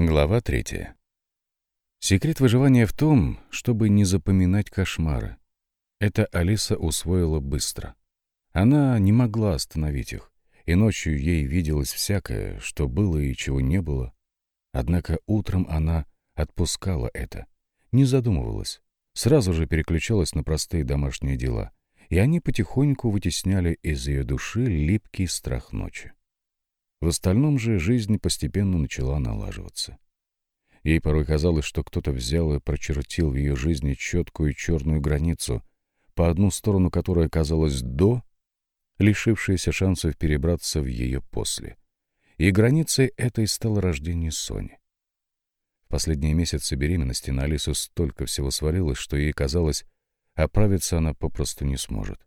Глава третья. Секрет выживания в том, чтобы не запоминать кошмары. Это Алиса усвоила быстро. Она не могла остановить их, и ночью ей виделось всякое, что было и чего не было. Однако утром она отпускала это, не задумывалась, сразу же переключалась на простые домашние дела, и они потихоньку вытесняли из ее души липкий страх ночи. В остальном же жизнь постепенно начала налаживаться. Ей порой казалось, что кто-то взял и прочертил в ее жизни четкую черную границу, по одну сторону которой оказалась «до», лишившаяся шансов перебраться в ее «после». И границей этой стало рождение Сони. В последние месяцы беременности на Алису столько всего свалилось, что ей казалось, оправиться она попросту не сможет.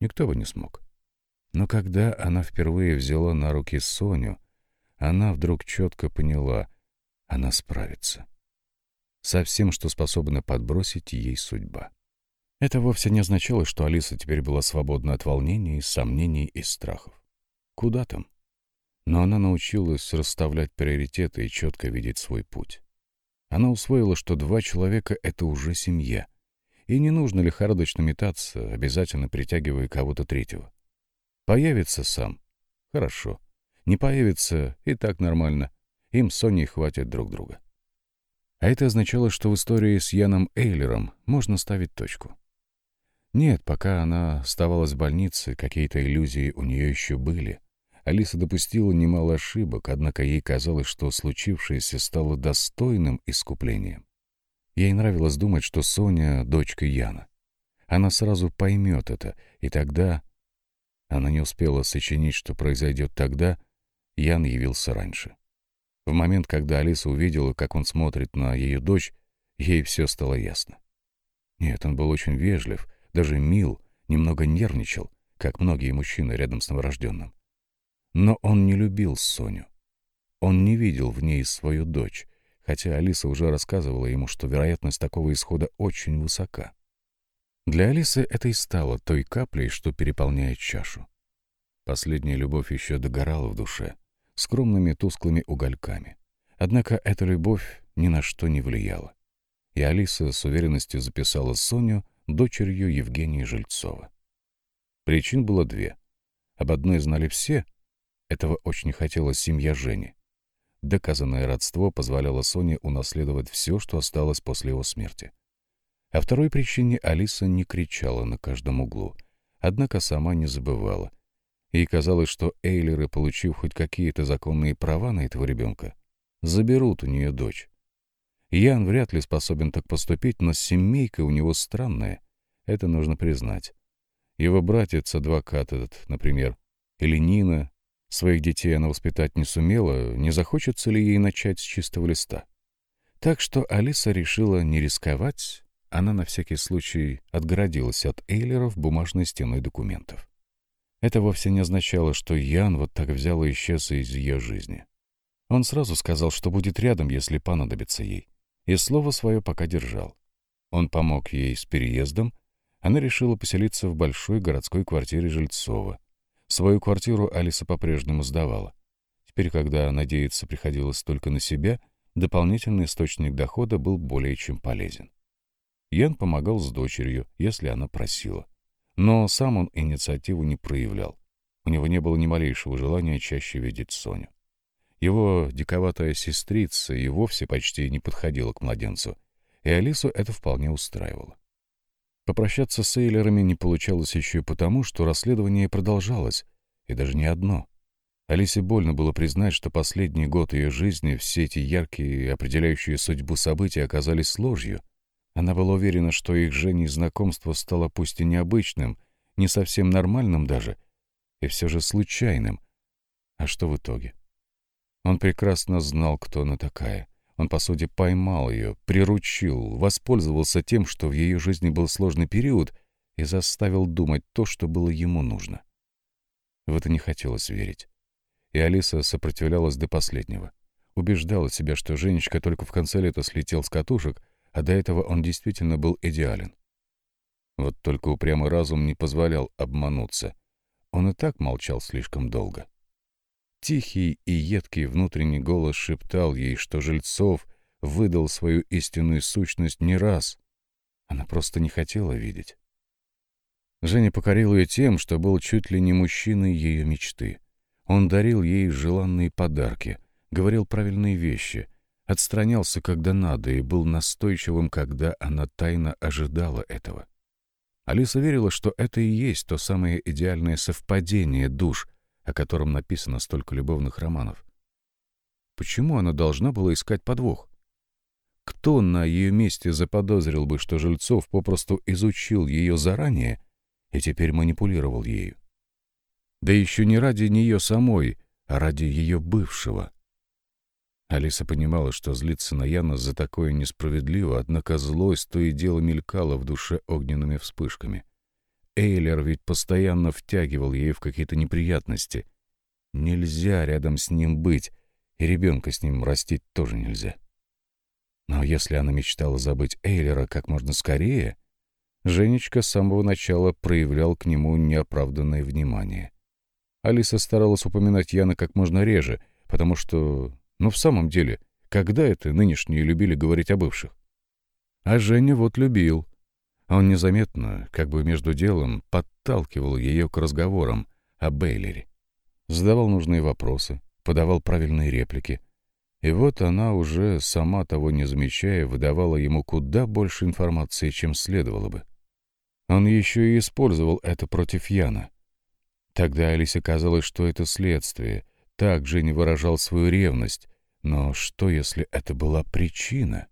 Никто бы не смог. Но когда она впервые взяла на руки Соню, она вдруг четко поняла, она справится. Со всем, что способна подбросить ей судьба. Это вовсе не означало, что Алиса теперь была свободна от волнений, сомнений и страхов. Куда там? Но она научилась расставлять приоритеты и четко видеть свой путь. Она усвоила, что два человека — это уже семья. И не нужно лихорадочно метаться, обязательно притягивая кого-то третьего. Появится сам. Хорошо. Не появится, и так нормально. Им с Соней хватит друг друга. А это означало, что в истории с Яном Эйлером можно ставить точку. Нет, пока она оставалась в больнице, какие-то иллюзии у нее еще были. Алиса допустила немало ошибок, однако ей казалось, что случившееся стало достойным искуплением. Ей нравилось думать, что Соня — дочка Яна. Она сразу поймет это, и тогда она не успела сочинить, что произойдет тогда, Ян явился раньше. В момент, когда Алиса увидела, как он смотрит на ее дочь, ей все стало ясно. Нет, он был очень вежлив, даже мил, немного нервничал, как многие мужчины рядом с новорожденным. Но он не любил Соню. Он не видел в ней свою дочь, хотя Алиса уже рассказывала ему, что вероятность такого исхода очень высока. Для Алисы это и стало той каплей, что переполняет чашу. Последняя любовь еще догорала в душе, скромными тусклыми угольками. Однако эта любовь ни на что не влияла. И Алиса с уверенностью записала Соню дочерью Евгении Жильцова. Причин было две. Об одной знали все. Этого очень хотела семья Жени. Доказанное родство позволяло Соне унаследовать все, что осталось после его смерти. О второй причине Алиса не кричала на каждом углу, однако сама не забывала. Ей казалось, что Эйлеры, получив хоть какие-то законные права на этого ребенка, заберут у нее дочь. Ян вряд ли способен так поступить, но семейка у него странная, это нужно признать. Его братец-адвокат этот, например, или Нина, своих детей она воспитать не сумела, не захочется ли ей начать с чистого листа. Так что Алиса решила не рисковать, она на всякий случай отгородилась от Эйлеров бумажной стеной документов. Это вовсе не означало, что Ян вот так взял и исчез из ее жизни. Он сразу сказал, что будет рядом, если понадобится ей, и слово свое пока держал. Он помог ей с переездом, она решила поселиться в большой городской квартире Жильцова. Свою квартиру Алиса по-прежнему сдавала. Теперь, когда надеяться приходилось только на себя, дополнительный источник дохода был более чем полезен. Ян помогал с дочерью, если она просила. Но сам он инициативу не проявлял. У него не было ни малейшего желания чаще видеть Соню. Его диковатая сестрица и вовсе почти не подходила к младенцу, и Алису это вполне устраивало. Попрощаться с Эйлерами не получалось еще и потому, что расследование продолжалось, и даже не одно. Алисе больно было признать, что последний год ее жизни все эти яркие, определяющие судьбу события оказались ложью, она была уверена, что их Женей знакомство стало пусть и необычным, не совсем нормальным даже, и все же случайным. А что в итоге? Он прекрасно знал, кто она такая. Он, по сути, поймал ее, приручил, воспользовался тем, что в ее жизни был сложный период, и заставил думать то, что было ему нужно. В это не хотелось верить. И Алиса сопротивлялась до последнего. Убеждала себя, что Женечка только в конце лета слетел с катушек, а до этого он действительно был идеален. Вот только упрямый разум не позволял обмануться. Он и так молчал слишком долго. Тихий и едкий внутренний голос шептал ей, что Жильцов выдал свою истинную сущность не раз. Она просто не хотела видеть. Женя покорил ее тем, что был чуть ли не мужчиной ее мечты. Он дарил ей желанные подарки, говорил правильные вещи, отстранялся, когда надо, и был настойчивым, когда она тайно ожидала этого. Алиса верила, что это и есть то самое идеальное совпадение душ, о котором написано столько любовных романов. Почему она должна была искать подвох? Кто на ее месте заподозрил бы, что Жильцов попросту изучил ее заранее и теперь манипулировал ею? Да еще не ради нее самой, а ради ее бывшего. Алиса понимала, что злиться на Яна за такое несправедливо, однако злость то и дело мелькала в душе огненными вспышками. Эйлер ведь постоянно втягивал ее в какие-то неприятности. Нельзя рядом с ним быть, и ребенка с ним растить тоже нельзя. Но если она мечтала забыть Эйлера как можно скорее, Женечка с самого начала проявлял к нему неоправданное внимание. Алиса старалась упоминать Яна как можно реже, потому что, ну в самом деле, когда это нынешние любили говорить о бывших? А Женя вот любил. Он незаметно, как бы между делом, подталкивал ее к разговорам о Бейлере. Задавал нужные вопросы, подавал правильные реплики — и вот она уже, сама того не замечая, выдавала ему куда больше информации, чем следовало бы. Он еще и использовал это против Яна. Тогда Алисе казалось, что это следствие. Так же не выражал свою ревность. Но что, если это была причина?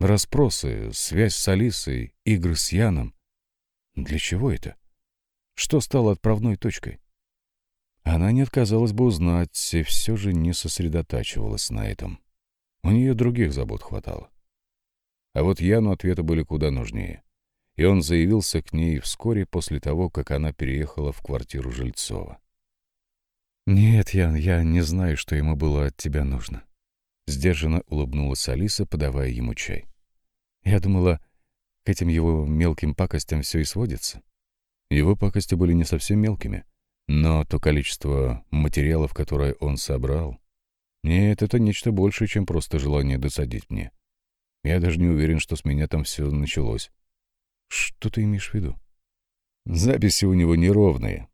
Распросы, связь с Алисой, игры с Яном. Для чего это? Что стало отправной точкой? Она не отказалась бы узнать, и все же не сосредотачивалась на этом. У нее других забот хватало. А вот Яну ответы были куда нужнее. И он заявился к ней вскоре после того, как она переехала в квартиру Жильцова. «Нет, Ян, я не знаю, что ему было от тебя нужно». Сдержанно улыбнулась Алиса, подавая ему чай. «Я думала, к этим его мелким пакостям все и сводится». Его пакости были не совсем мелкими — но то количество материалов, которое он собрал... Нет, это нечто большее, чем просто желание досадить мне. Я даже не уверен, что с меня там все началось. Что ты имеешь в виду? Записи у него неровные.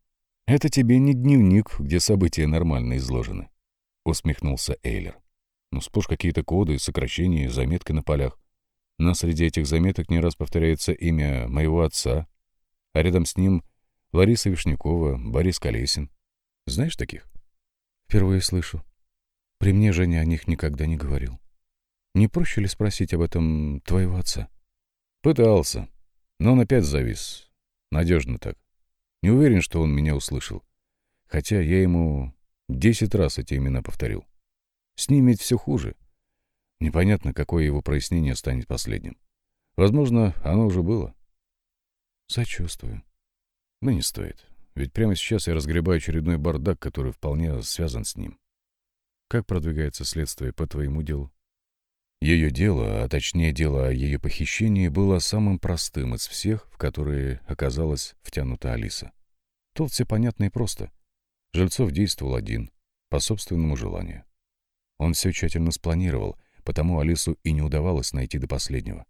Это тебе не дневник, где события нормально изложены. Усмехнулся Эйлер. Ну, сплошь какие-то коды, сокращения, заметки на полях. Но среди этих заметок не раз повторяется имя моего отца, а рядом с ним Лариса Вишнякова, Борис Колесин. Знаешь таких? Впервые слышу. При мне Женя о них никогда не говорил. Не проще ли спросить об этом твоего отца? Пытался, но он опять завис. Надежно так. Не уверен, что он меня услышал. Хотя я ему десять раз эти имена повторил. С ним ведь все хуже. Непонятно, какое его прояснение станет последним. Возможно, оно уже было. Сочувствую. Но не стоит. Ведь прямо сейчас я разгребаю очередной бардак, который вполне связан с ним. Как продвигается следствие по твоему делу? Ее дело, а точнее дело о ее похищении, было самым простым из всех, в которые оказалась втянута Алиса. Тут все понятно и просто. Жильцов действовал один, по собственному желанию. Он все тщательно спланировал, потому Алису и не удавалось найти до последнего.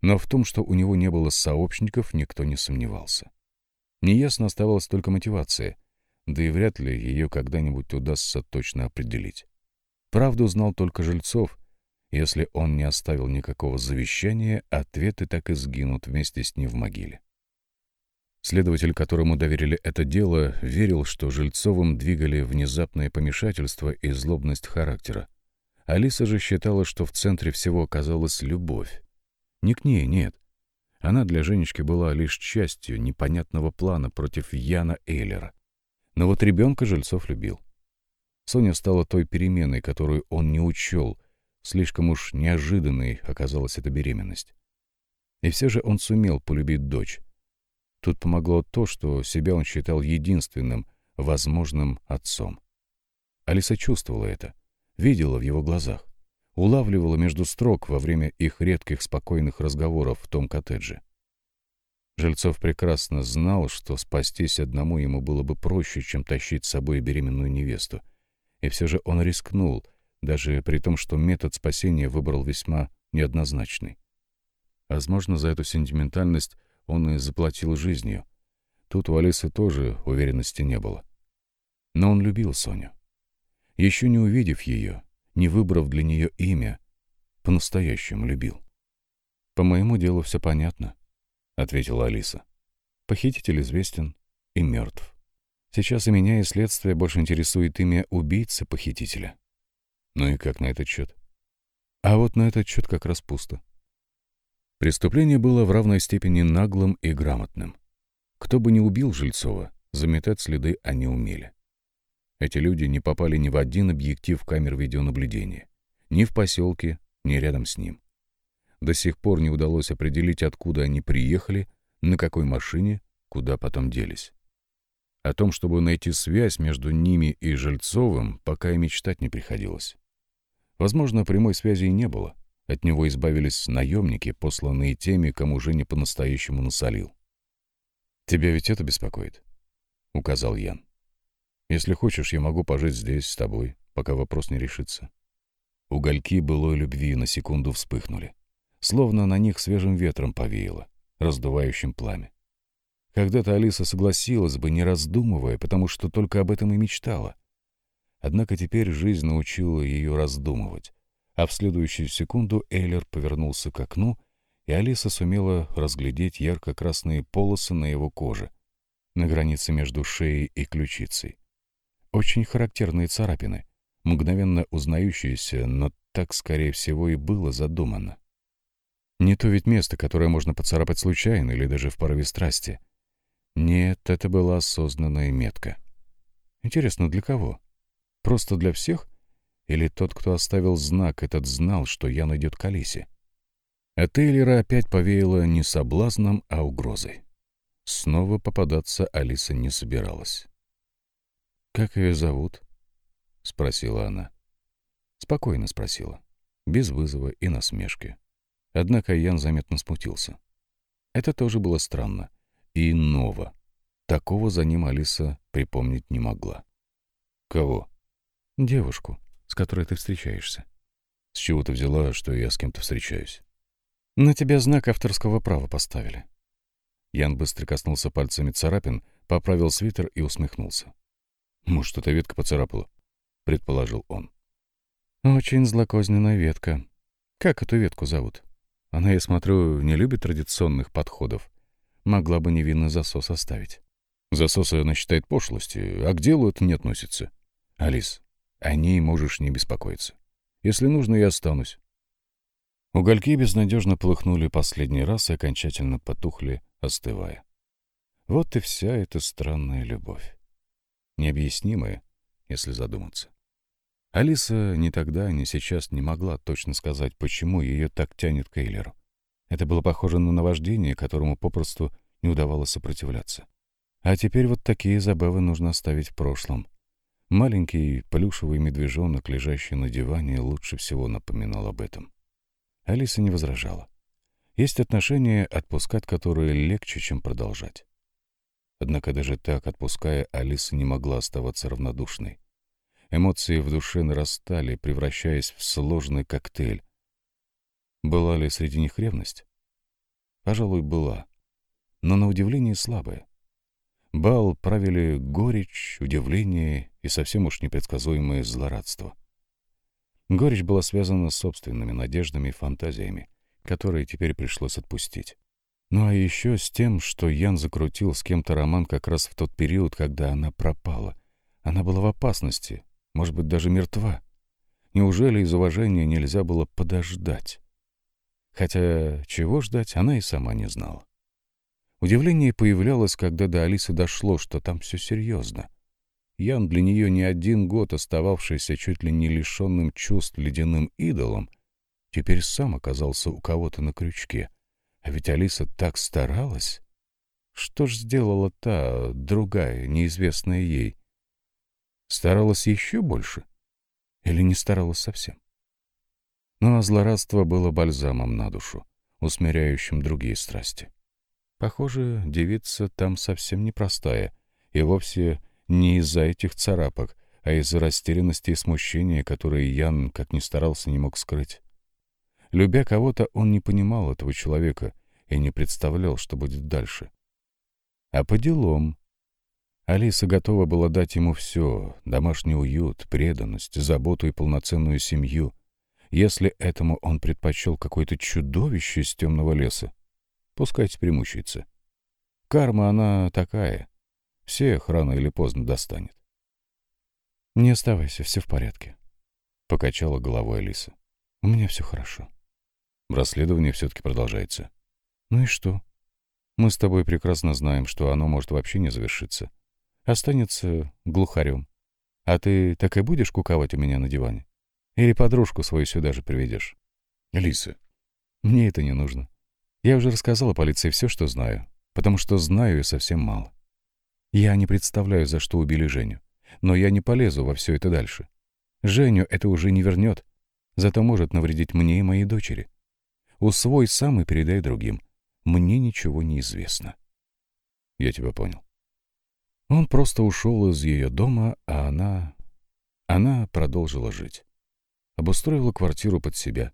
Но в том, что у него не было сообщников, никто не сомневался. Неясно оставалась только мотивация, да и вряд ли ее когда-нибудь удастся точно определить. Правду знал только Жильцов. Если он не оставил никакого завещания, ответы так и сгинут вместе с ним в могиле. Следователь, которому доверили это дело, верил, что Жильцовым двигали внезапное помешательство и злобность характера. Алиса же считала, что в центре всего оказалась любовь. Не к ней, нет. Она для Женечки была лишь частью непонятного плана против Яна Эйлера. Но вот ребенка Жильцов любил. Соня стала той переменой, которую он не учел. Слишком уж неожиданной оказалась эта беременность. И все же он сумел полюбить дочь. Тут помогло то, что себя он считал единственным, возможным отцом. Алиса чувствовала это, видела в его глазах улавливала между строк во время их редких спокойных разговоров в том коттедже. Жильцов прекрасно знал, что спастись одному ему было бы проще, чем тащить с собой беременную невесту, И все же он рискнул, даже при том, что метод спасения выбрал весьма неоднозначный. Возможно, за эту сентиментальность он и заплатил жизнью. Тут у Алисы тоже уверенности не было. Но он любил Соню. Еще не увидев ее, не выбрав для нее имя, по-настоящему любил. «По моему делу все понятно», — ответила Алиса. «Похититель известен и мертв. Сейчас и меня, и следствие больше интересует имя убийцы похитителя». «Ну и как на этот счет?» «А вот на этот счет как раз пусто». Преступление было в равной степени наглым и грамотным. Кто бы ни убил Жильцова, заметать следы они умели. Эти люди не попали ни в один объектив камер видеонаблюдения, ни в поселке, ни рядом с ним. До сих пор не удалось определить, откуда они приехали, на какой машине, куда потом делись. О том, чтобы найти связь между ними и Жильцовым, пока и мечтать не приходилось. Возможно, прямой связи и не было. От него избавились наемники, посланные теми, кому Женя по-настоящему насолил. «Тебя ведь это беспокоит?» — указал Ян. «Если хочешь, я могу пожить здесь с тобой, пока вопрос не решится». Угольки былой любви на секунду вспыхнули, словно на них свежим ветром повеяло, раздувающим пламя. Когда-то Алиса согласилась бы, не раздумывая, потому что только об этом и мечтала. Однако теперь жизнь научила ее раздумывать, а в следующую секунду Эйлер повернулся к окну, и Алиса сумела разглядеть ярко-красные полосы на его коже, на границе между шеей и ключицей. Очень характерные царапины — мгновенно узнающееся, но так, скорее всего, и было задумано. Не то ведь место, которое можно поцарапать случайно или даже в порыве страсти. Нет, это была осознанная метка. Интересно, для кого? Просто для всех? Или тот, кто оставил знак, этот знал, что Ян идет к Алисе? А Тейлера опять повеяло не соблазном, а угрозой. Снова попадаться Алиса не собиралась. «Как ее зовут?» — спросила она. Спокойно спросила, без вызова и насмешки. Однако Ян заметно смутился. Это тоже было странно и ново. Такого за ним Алиса припомнить не могла. «Кого?» «Девушку, с которой ты встречаешься». «С чего ты взяла, что я с кем-то встречаюсь?» «На тебя знак авторского права поставили». Ян быстро коснулся пальцами царапин, поправил свитер и усмехнулся. «Может, эта ветка поцарапала?» — предположил он. «Очень злокозненная ветка. Как эту ветку зовут? Она, я смотрю, не любит традиционных подходов. Могла бы невинный засос оставить». Засосы она считает пошлостью, а к делу это не относится. Алис, о ней можешь не беспокоиться. Если нужно, я останусь. Угольки безнадежно полыхнули последний раз и окончательно потухли, остывая. Вот и вся эта странная любовь. Необъяснимая, если задуматься. Алиса ни тогда, ни сейчас не могла точно сказать, почему ее так тянет к Эйлеру. Это было похоже на наваждение, которому попросту не удавалось сопротивляться. А теперь вот такие забавы нужно оставить в прошлом. Маленький плюшевый медвежонок, лежащий на диване, лучше всего напоминал об этом. Алиса не возражала. Есть отношения, отпускать которые легче, чем продолжать. Однако даже так, отпуская, Алиса не могла оставаться равнодушной. Эмоции в душе нарастали, превращаясь в сложный коктейль. Была ли среди них ревность? Пожалуй, была. Но на удивление слабая. Бал правили горечь, удивление и совсем уж непредсказуемое злорадство. Горечь была связана с собственными надеждами и фантазиями, которые теперь пришлось отпустить. Ну а еще с тем, что Ян закрутил с кем-то роман как раз в тот период, когда она пропала. Она была в опасности, может быть, даже мертва. Неужели из уважения нельзя было подождать? Хотя чего ждать, она и сама не знала. Удивление появлялось, когда до Алисы дошло, что там все серьезно. Ян, для нее не один год остававшийся чуть ли не лишенным чувств ледяным идолом, теперь сам оказался у кого-то на крючке. А ведь Алиса так старалась. Что ж сделала та, другая, неизвестная ей? Старалась еще больше? Или не старалась совсем? Ну а злорадство было бальзамом на душу, усмиряющим другие страсти. Похоже, девица там совсем непростая, и вовсе не из-за этих царапок, а из-за растерянности и смущения, которые Ян, как ни старался, не мог скрыть. Любя кого-то, он не понимал этого человека и не представлял, что будет дальше. А по делам. Алиса готова была дать ему все — домашний уют, преданность, заботу и полноценную семью. Если этому он предпочел какое-то чудовище из темного леса, пускай теперь мучается. Карма она такая. Всех рано или поздно достанет. «Не оставайся, все в порядке», — покачала головой Алиса. «У меня все хорошо». Расследование все-таки продолжается. «Ну и что? Мы с тобой прекрасно знаем, что оно может вообще не завершиться. Останется глухарем. А ты так и будешь куковать у меня на диване? Или подружку свою сюда же приведешь?» «Алиса». «Мне это не нужно. Я уже рассказала полиции все, что знаю, потому что знаю и совсем мало. Я не представляю, за что убили Женю но я не полезу во все это дальше. Женю это уже не вернет, зато может навредить мне и моей дочери. Усвой сам и передай другим. Мне ничего не известно. Я тебя понял. Он просто ушел из ее дома, а она... Она продолжила жить. Обустроила квартиру под себя.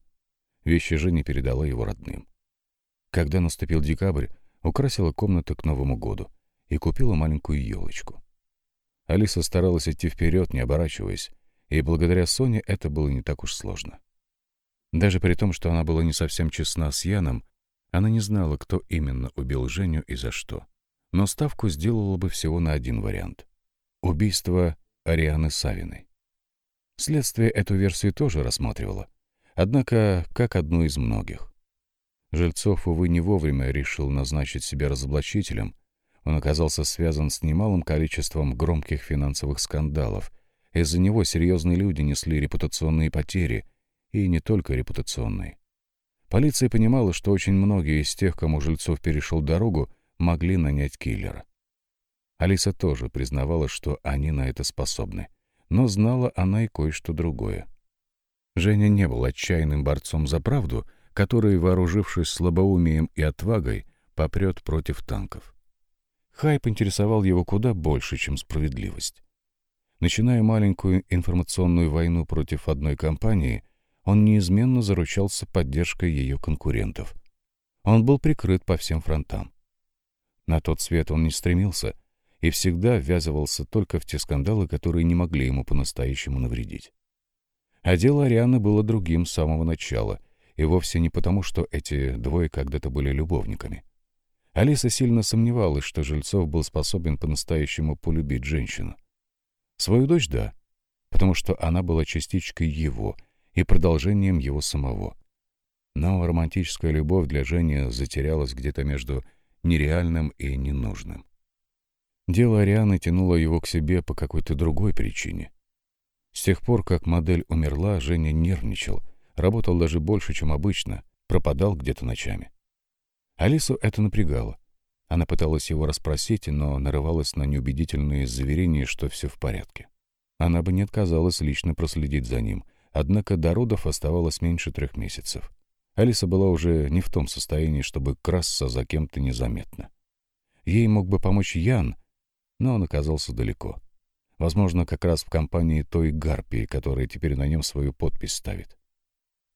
Вещи Жени передала его родным. Когда наступил декабрь, украсила комнату к Новому году и купила маленькую елочку. Алиса старалась идти вперед, не оборачиваясь, и благодаря Соне это было не так уж сложно. Даже при том, что она была не совсем честна с Яном, она не знала, кто именно убил Женю и за что. Но ставку сделала бы всего на один вариант — убийство Арианы Савиной. Следствие эту версию тоже рассматривало, однако как одну из многих. Жильцов, увы, не вовремя решил назначить себя разоблачителем, он оказался связан с немалым количеством громких финансовых скандалов. Из-за него серьезные люди несли репутационные потери, и не только репутационные. Полиция понимала, что очень многие из тех, кому Жильцов перешел дорогу, могли нанять киллера. Алиса тоже признавала, что они на это способны. Но знала она и кое-что другое. Женя не был отчаянным борцом за правду, который, вооружившись слабоумием и отвагой, попрет против танков. Хайп интересовал его куда больше, чем справедливость. Начиная маленькую информационную войну против одной компании, он неизменно заручался поддержкой ее конкурентов. Он был прикрыт по всем фронтам. На тот свет он не стремился и всегда ввязывался только в те скандалы, которые не могли ему по-настоящему навредить. А дело Арианы было другим с самого начала, и вовсе не потому, что эти двое когда-то были любовниками. Алиса сильно сомневалась, что Жильцов был способен по-настоящему полюбить женщину. Свою дочь — да, потому что она была частичкой его и продолжением его самого. Но романтическая любовь для Жени затерялась где-то между нереальным и ненужным. Дело Арианы тянуло его к себе по какой-то другой причине. С тех пор, как модель умерла, Женя нервничал, работал даже больше, чем обычно, пропадал где-то ночами. Алису это напрягало. Она пыталась его расспросить, но нарывалась на неубедительные заверения, что все в порядке. Она бы не отказалась лично проследить за ним, однако до родов оставалось меньше трех месяцев. Алиса была уже не в том состоянии, чтобы красться за кем-то незаметно. Ей мог бы помочь Ян, но он оказался далеко. Возможно, как раз в компании той гарпии, которая теперь на нем свою подпись ставит.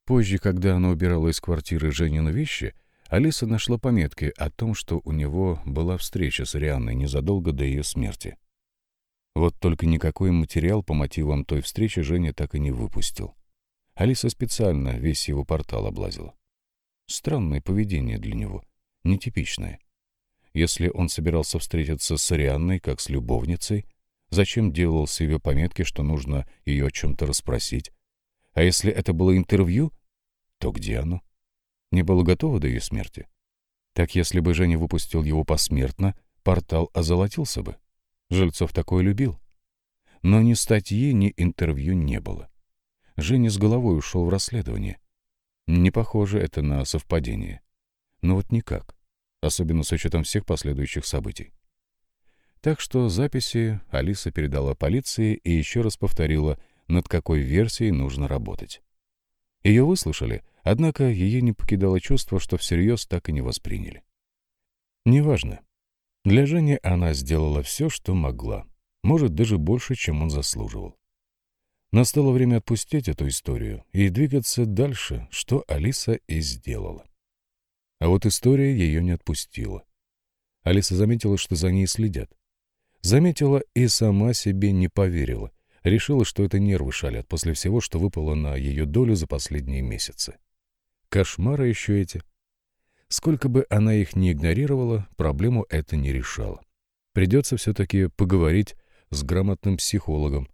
Позже, когда она убирала из квартиры Женину вещи, Алиса нашла пометки о том, что у него была встреча с Рианной незадолго до ее смерти. Вот только никакой материал по мотивам той встречи Женя так и не выпустил. Алиса специально весь его портал облазила. Странное поведение для него, нетипичное. Если он собирался встретиться с Арианной как с любовницей, зачем делал себе пометки, что нужно ее о чем-то расспросить? А если это было интервью, то где оно? не было готово до ее смерти. Так если бы Женя выпустил его посмертно, портал озолотился бы. Жильцов такое любил. Но ни статьи, ни интервью не было. Женя с головой ушел в расследование. Не похоже это на совпадение. Но вот никак, особенно с учетом всех последующих событий. Так что записи Алиса передала полиции и еще раз повторила, над какой версией нужно работать. Ее выслушали — Однако ее не покидало чувство, что всерьез так и не восприняли. Неважно. Для Жени она сделала все, что могла. Может, даже больше, чем он заслуживал. Настало время отпустить эту историю и двигаться дальше, что Алиса и сделала. А вот история ее не отпустила. Алиса заметила, что за ней следят. Заметила и сама себе не поверила. Решила, что это нервы шалят после всего, что выпало на ее долю за последние месяцы. Кошмары еще эти. Сколько бы она их ни игнорировала, проблему это не решало. Придется все-таки поговорить с грамотным психологом,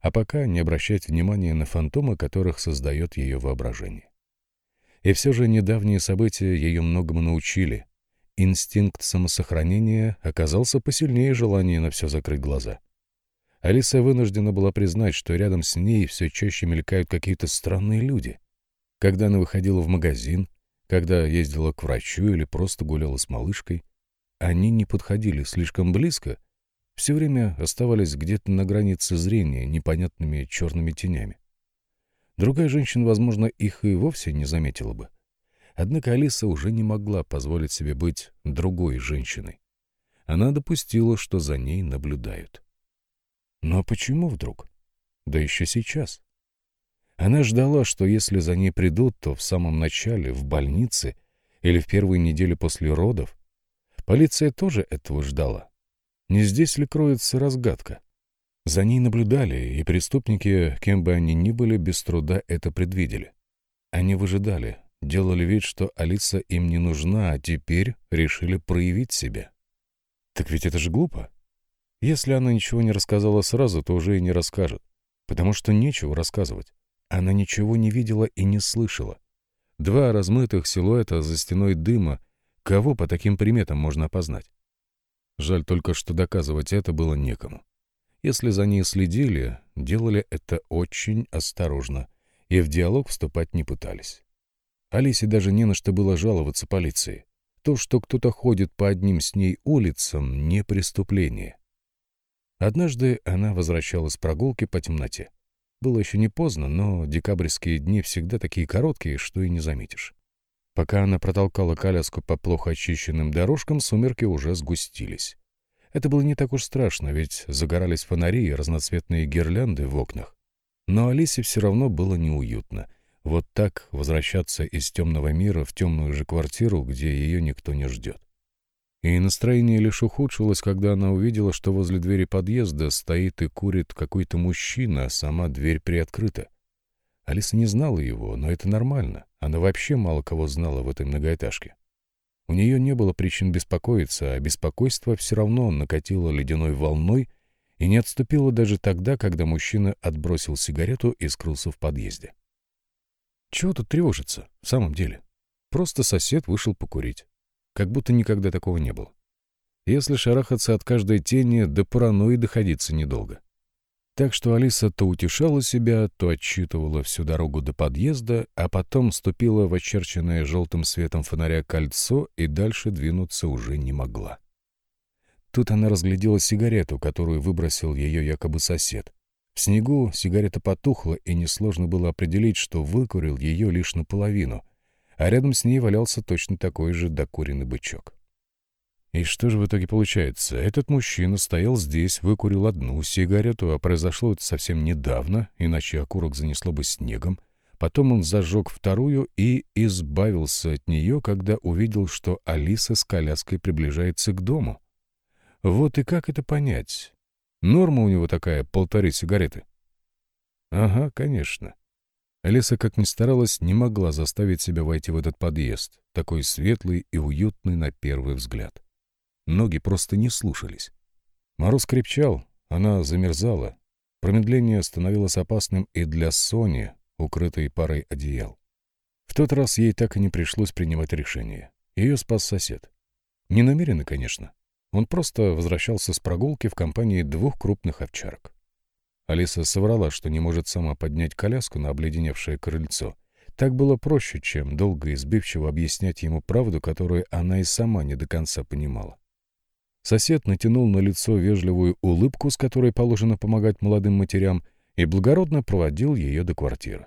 а пока не обращать внимания на фантомы, которых создает ее воображение. И все же недавние события ее многому научили. Инстинкт самосохранения оказался посильнее желания на все закрыть глаза. Алиса вынуждена была признать, что рядом с ней все чаще мелькают какие-то странные люди. Когда она выходила в магазин, когда ездила к врачу или просто гуляла с малышкой, они не подходили слишком близко, все время оставались где-то на границе зрения непонятными черными тенями. Другая женщина, возможно, их и вовсе не заметила бы. Однако Алиса уже не могла позволить себе быть другой женщиной. Она допустила, что за ней наблюдают. Но почему вдруг? Да еще сейчас. Она ждала, что если за ней придут, то в самом начале, в больнице или в первые недели после родов. Полиция тоже этого ждала. Не здесь ли кроется разгадка? За ней наблюдали, и преступники, кем бы они ни были, без труда это предвидели. Они выжидали, делали вид, что Алиса им не нужна, а теперь решили проявить себя. Так ведь это же глупо. Если она ничего не рассказала сразу, то уже и не расскажет, потому что нечего рассказывать. Она ничего не видела и не слышала. Два размытых силуэта за стеной дыма, кого по таким приметам можно опознать? Жаль только, что доказывать это было некому. Если за ней следили, делали это очень осторожно и в диалог вступать не пытались. Алисе даже не на что было жаловаться полиции. То, что кто-то ходит по одним с ней улицам, не преступление. Однажды она возвращалась с прогулки по темноте. Было еще не поздно, но декабрьские дни всегда такие короткие, что и не заметишь. Пока она протолкала коляску по плохо очищенным дорожкам, сумерки уже сгустились. Это было не так уж страшно, ведь загорались фонари и разноцветные гирлянды в окнах. Но Алисе все равно было неуютно. Вот так возвращаться из темного мира в темную же квартиру, где ее никто не ждет. И настроение лишь ухудшилось, когда она увидела, что возле двери подъезда стоит и курит какой-то мужчина, а сама дверь приоткрыта. Алиса не знала его, но это нормально. Она вообще мало кого знала в этой многоэтажке. У нее не было причин беспокоиться, а беспокойство все равно накатило ледяной волной и не отступило даже тогда, когда мужчина отбросил сигарету и скрылся в подъезде. Чего тут тревожиться, в самом деле? Просто сосед вышел покурить. Как будто никогда такого не было. Если шарахаться от каждой тени, до паранойи доходиться недолго. Так что Алиса то утешала себя, то отчитывала всю дорогу до подъезда, а потом ступила в очерченное желтым светом фонаря кольцо и дальше двинуться уже не могла. Тут она разглядела сигарету, которую выбросил ее якобы сосед. В снегу сигарета потухла, и несложно было определить, что выкурил ее лишь наполовину, а рядом с ней валялся точно такой же докуренный бычок. И что же в итоге получается? Этот мужчина стоял здесь, выкурил одну сигарету, а произошло это совсем недавно, иначе окурок занесло бы снегом. Потом он зажег вторую и избавился от нее, когда увидел, что Алиса с коляской приближается к дому. Вот и как это понять? Норма у него такая, полторы сигареты. Ага, конечно. Алиса, как ни старалась, не могла заставить себя войти в этот подъезд, такой светлый и уютный на первый взгляд. Ноги просто не слушались. Мороз крепчал, она замерзала. Промедление становилось опасным и для Сони, укрытой парой одеял. В тот раз ей так и не пришлось принимать решение. Ее спас сосед. Не намеренно, конечно. Он просто возвращался с прогулки в компании двух крупных овчарок. Алиса соврала, что не может сама поднять коляску на обледеневшее крыльцо. Так было проще, чем долго и сбивчиво объяснять ему правду, которую она и сама не до конца понимала. Сосед натянул на лицо вежливую улыбку, с которой положено помогать молодым матерям, и благородно проводил ее до квартиры.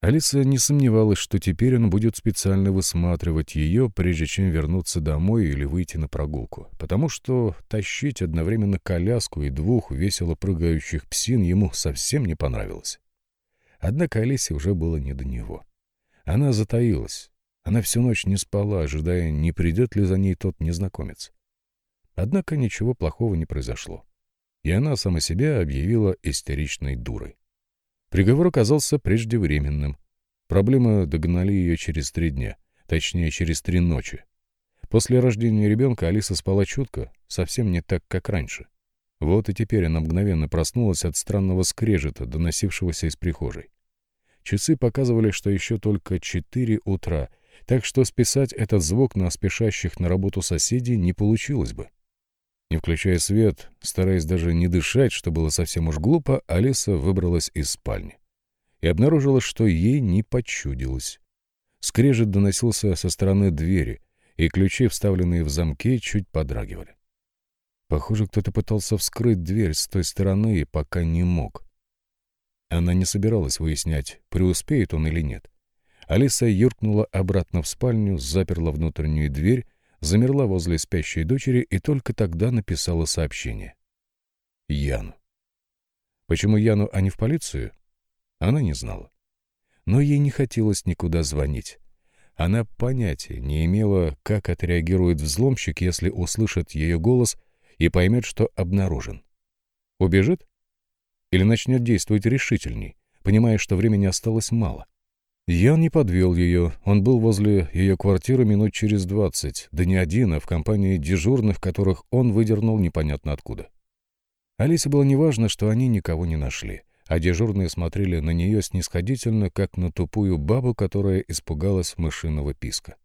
Алиса не сомневалась, что теперь он будет специально высматривать ее, прежде чем вернуться домой или выйти на прогулку, потому что тащить одновременно коляску и двух весело прыгающих псин ему совсем не понравилось. Однако Алисе уже было не до него. Она затаилась. Она всю ночь не спала, ожидая, не придет ли за ней тот незнакомец. Однако ничего плохого не произошло. И она сама себя объявила истеричной дурой. Приговор оказался преждевременным. Проблемы догнали ее через три дня, точнее, через три ночи. После рождения ребенка Алиса спала чутко, совсем не так, как раньше. Вот и теперь она мгновенно проснулась от странного скрежета, доносившегося из прихожей. Часы показывали, что еще только четыре утра, так что списать этот звук на спешащих на работу соседей не получилось бы. Не включая свет, стараясь даже не дышать, что было совсем уж глупо, Алиса выбралась из спальни. И обнаружила, что ей не почудилось. Скрежет доносился со стороны двери, и ключи, вставленные в замки, чуть подрагивали. Похоже, кто-то пытался вскрыть дверь с той стороны и пока не мог. Она не собиралась выяснять, преуспеет он или нет. Алиса юркнула обратно в спальню, заперла внутреннюю дверь замерла возле спящей дочери и только тогда написала сообщение. Яну. Почему Яну, а не в полицию? Она не знала. Но ей не хотелось никуда звонить. Она понятия не имела, как отреагирует взломщик, если услышит ее голос и поймет, что обнаружен. Убежит? Или начнет действовать решительней, понимая, что времени осталось мало? Ян не подвел ее. Он был возле ее квартиры минут через двадцать, да не один, а в компании дежурных, которых он выдернул непонятно откуда. Алисе было неважно, что они никого не нашли, а дежурные смотрели на нее снисходительно, как на тупую бабу, которая испугалась мышиного писка.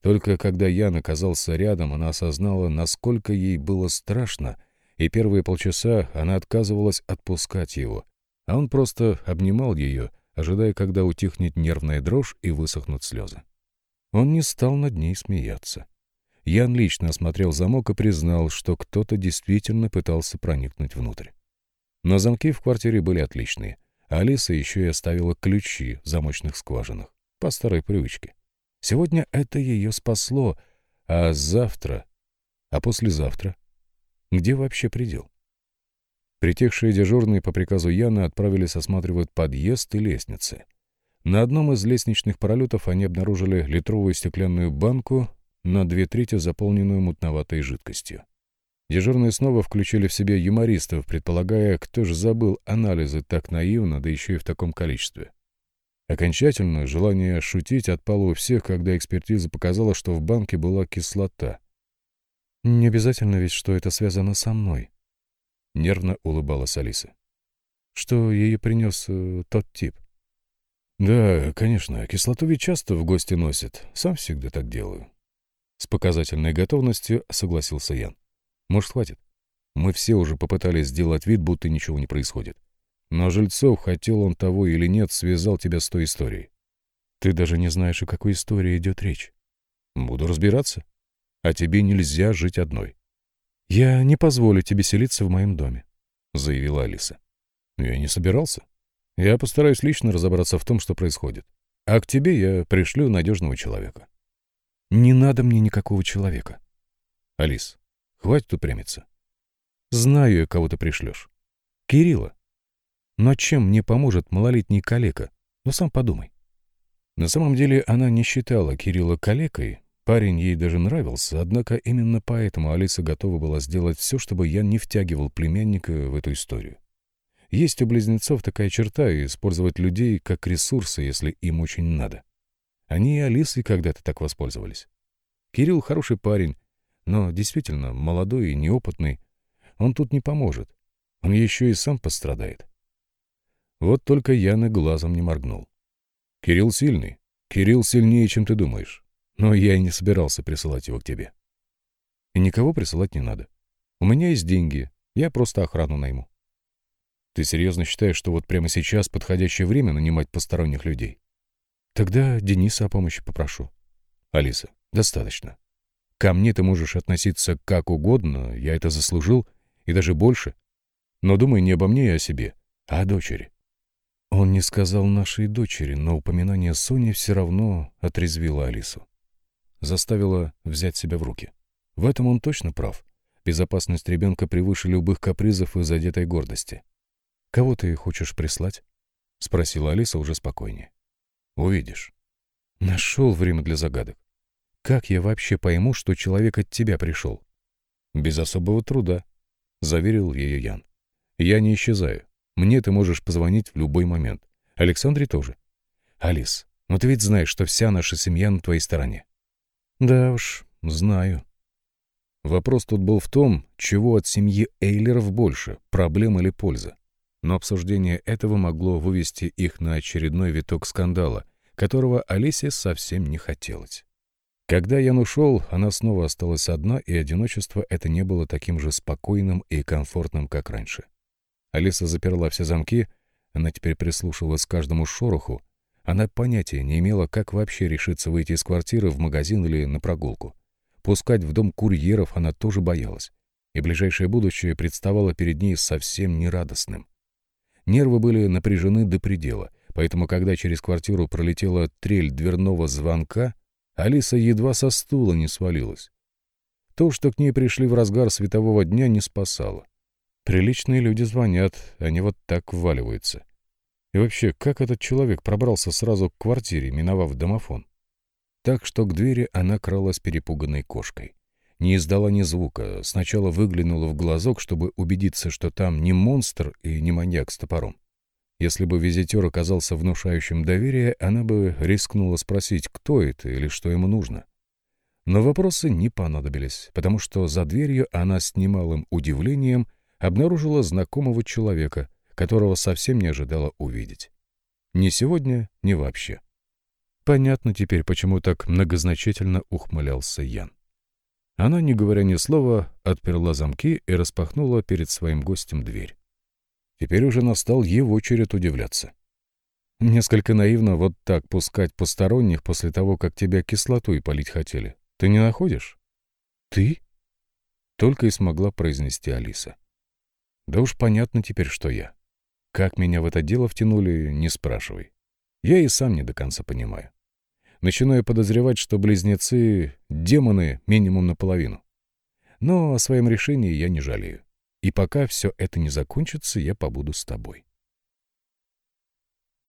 Только когда Ян оказался рядом, она осознала, насколько ей было страшно, и первые полчаса она отказывалась отпускать его, а он просто обнимал ее — ожидая, когда утихнет нервная дрожь и высохнут слезы. Он не стал над ней смеяться. Ян лично осмотрел замок и признал, что кто-то действительно пытался проникнуть внутрь. Но замки в квартире были отличные, а Алиса еще и оставила ключи в замочных скважинах, по старой привычке. Сегодня это ее спасло, а завтра, а послезавтра? Где вообще предел? Притихшие дежурные по приказу Яна отправились осматривать подъезд и лестницы. На одном из лестничных пролетов они обнаружили литровую стеклянную банку, на две трети заполненную мутноватой жидкостью. Дежурные снова включили в себе юмористов, предполагая, кто же забыл анализы так наивно, да еще и в таком количестве. Окончательно желание шутить отпало у всех, когда экспертиза показала, что в банке была кислота. «Не обязательно ведь, что это связано со мной», — нервно улыбалась Алиса. «Что ее принес э, тот тип?» «Да, конечно, кислоту ведь часто в гости носят. Сам всегда так делаю». С показательной готовностью согласился Ян. «Может, хватит? Мы все уже попытались сделать вид, будто ничего не происходит. Но Жильцов, хотел он того или нет, связал тебя с той историей. Ты даже не знаешь, о какой истории идет речь. Буду разбираться. А тебе нельзя жить одной. «Я не позволю тебе селиться в моем доме», — заявила Алиса. «Я не собирался. Я постараюсь лично разобраться в том, что происходит. А к тебе я пришлю надежного человека». «Не надо мне никакого человека». «Алис, хватит упрямиться. Знаю я, кого ты пришлешь. Кирилла. Но чем мне поможет малолетний калека? Ну, сам подумай». На самом деле она не считала Кирилла калекой, Парень ей даже нравился, однако именно поэтому Алиса готова была сделать все, чтобы я не втягивал племянника в эту историю. Есть у близнецов такая черта — использовать людей как ресурсы, если им очень надо. Они и Алисой когда-то так воспользовались. Кирилл хороший парень, но действительно молодой и неопытный. Он тут не поможет. Он еще и сам пострадает. Вот только Яна глазом не моргнул. Кирилл сильный. Кирилл сильнее, чем ты думаешь. Но я и не собирался присылать его к тебе. И никого присылать не надо. У меня есть деньги, я просто охрану найму. Ты серьезно считаешь, что вот прямо сейчас подходящее время нанимать посторонних людей? Тогда Дениса о помощи попрошу. Алиса, достаточно. Ко мне ты можешь относиться как угодно, я это заслужил, и даже больше. Но думай не обо мне и о себе, а о дочери. Он не сказал нашей дочери, но упоминание Сони все равно отрезвило Алису. Заставило взять себя в руки. В этом он точно прав. Безопасность ребенка превыше любых капризов и задетой гордости. «Кого ты хочешь прислать?» — спросила Алиса уже спокойнее. «Увидишь». Нашел время для загадок. Как я вообще пойму, что человек от тебя пришел? Без особого труда, — заверил ее Ян. Я не исчезаю. Мне ты можешь позвонить в любой момент. Александре тоже. Алис, ну ты ведь знаешь, что вся наша семья на твоей стороне. Да уж, знаю. Вопрос тут был в том, чего от семьи Эйлеров больше, проблем или польза. Но обсуждение этого могло вывести их на очередной виток скандала, которого Алисе совсем не хотелось. Когда Ян ушел, она снова осталась одна, и одиночество это не было таким же спокойным и комфортным, как раньше. Алиса заперла все замки, она теперь прислушивалась к каждому шороху. Она понятия не имела, как вообще решиться выйти из квартиры в магазин или на прогулку. Пускать в дом курьеров она тоже боялась, и ближайшее будущее представало перед ней совсем нерадостным. Нервы были напряжены до предела, поэтому, когда через квартиру пролетела трель дверного звонка, Алиса едва со стула не свалилась. То, что к ней пришли в разгар светового дня, не спасало. Приличные люди звонят, они вот так вваливаются. И вообще, как этот человек пробрался сразу к квартире, миновав домофон? Так что к двери она кралась перепуганной кошкой. Не издала ни звука, сначала выглянула в глазок, чтобы убедиться, что там не монстр и не маньяк с топором. Если бы визитер оказался внушающим доверие, она бы рискнула спросить, кто это или что ему нужно. Но вопросы не понадобились, потому что за дверью она с немалым удивлением обнаружила знакомого человека, которого совсем не ожидала увидеть. Ни сегодня, ни вообще. Понятно теперь, почему так многозначительно ухмылялся Ян. Она, не говоря ни слова, отперла замки и распахнула перед своим гостем дверь. Теперь уже настал его черед удивляться. Несколько наивно вот так пускать посторонних после того, как тебя кислотой полить хотели. Ты не находишь? Ты? Только и смогла произнести Алиса. Да уж понятно теперь, что я. Как меня в это дело втянули, не спрашивай. Я и сам не до конца понимаю. Начинаю подозревать, что близнецы — демоны минимум наполовину. Но о своем решении я не жалею. И пока все это не закончится, я побуду с тобой.